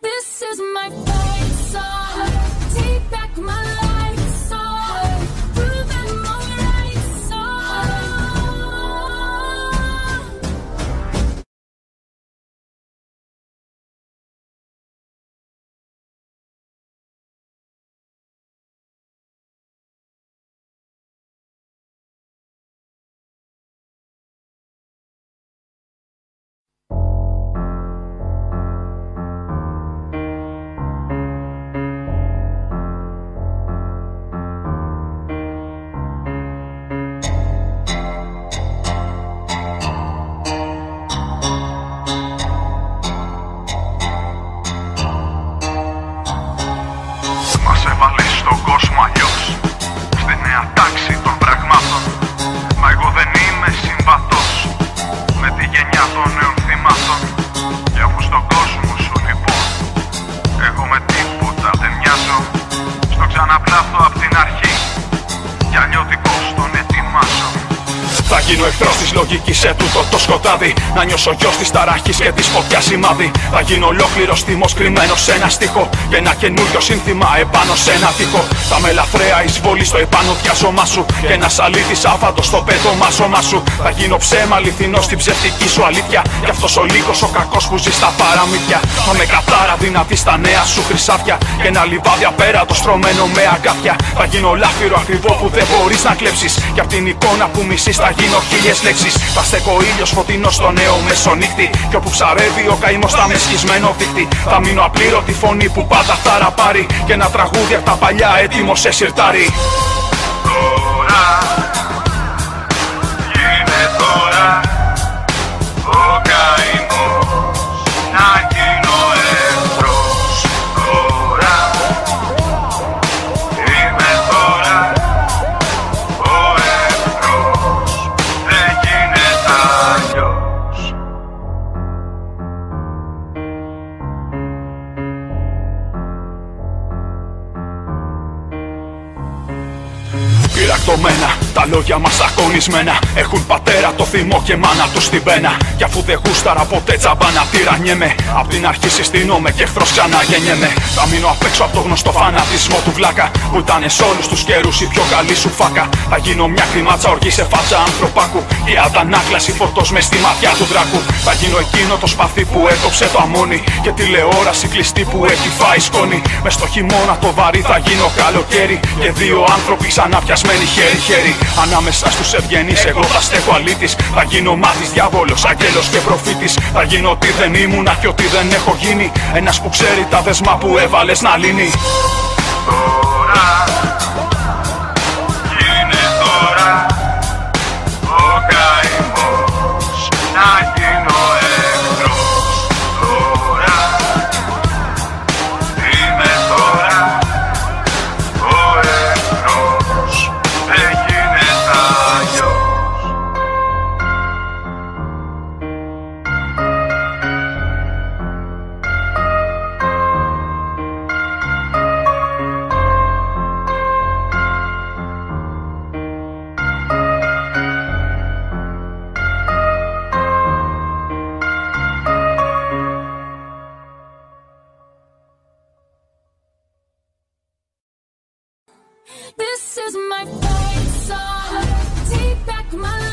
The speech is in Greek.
This is my fight song. Take back my life semana. Γίνω εχθρός της λογικής σε τούτο το σκοτάδι. Να νιώσω γιος της ταράχης και της φωτιάς σημάδι. Θα γίνω ολόκληρος τιμό κρυμμένος σε ένα στίχο. Και ένα καινούριο σύνθημα επάνω σε ένα τοίχο. Θα με λαθρέα εισβολή στο επάνω διάσωμά σου. Και ένα αλήτη άβαντο στο πέτωμά σώμα σου. Θα γίνω ψέμα αληθινός στην ψευτική σου αλήθεια. Κι αυτός ο λύκος ο κακός που ζει στα παραμύθια. Θα με κατάρα δυνατή στα νέα σου χρυσάφια. Και ένα λιβάδι απέραντο στρωμένο με αγκάθια. Θα γίνω λάφυρο ακριβό που δεν μπορείς να κλέψεις. Και απ' την εικόνα που μισείς θα γίνω χίλιες λέξεις. Θα στέκω ήλιος φωτεινό στο νέο μεσονύχτη. Και όπου ψαρεύει ο καημός θα με σχισμένο δίχτυ. Θα μείνω απλήρωτη φωνή που πάντα θα ραπάρει. Και ένα τραγούδι απ' τα παλιά έτοιμο σε σιρτάρι. Πυρακτωμένα, τα λόγια μας ακονισμένα. Έχουν πατέρα το θυμό και μάνα τους στην πένα. Κι αφού δεν γούσταρα ποτέ τσαμπάνα τυρανιέμαι. Απ' την αρχή συστήνομαι και εχθρός ξανά γεννιέμαι. Θα μείνω απ' έξω από το γνωστό φανατισμό του βλάκα. Που ήταν σε όλους τους καιρούς η πιο καλή σου φάκα. Θα γίνω μια κρυμάτσα οργή σε φάτσα ανθρωπάκου. Η αντανάκλαση φορτός μες στη ματιά του δράκου. Θα γίνω εκείνο το σπαθί που έκοψε το αμόνι. Και τηλεόραση κλειστή που έχει φάει σκόνη. Μες στο χειμώνα το βαρύ θα γίνω καλοκαίρι. Και δύο άνθρωποι ξανά πιασμένοι χέρι-χέρι. Ανάμεσα στους ευγενείς, εγώ θα στέκω αλήτης. Θα γίνω μάτι διάβολος, αγγέλο και προφήτης. Θα γίνω ότι δεν ήμουνα και ότι δεν έχω γίνει. Ένας που ξέρει τα δεσμά που έβαλες να λύνει. Τώρα This is my fight song. Take back my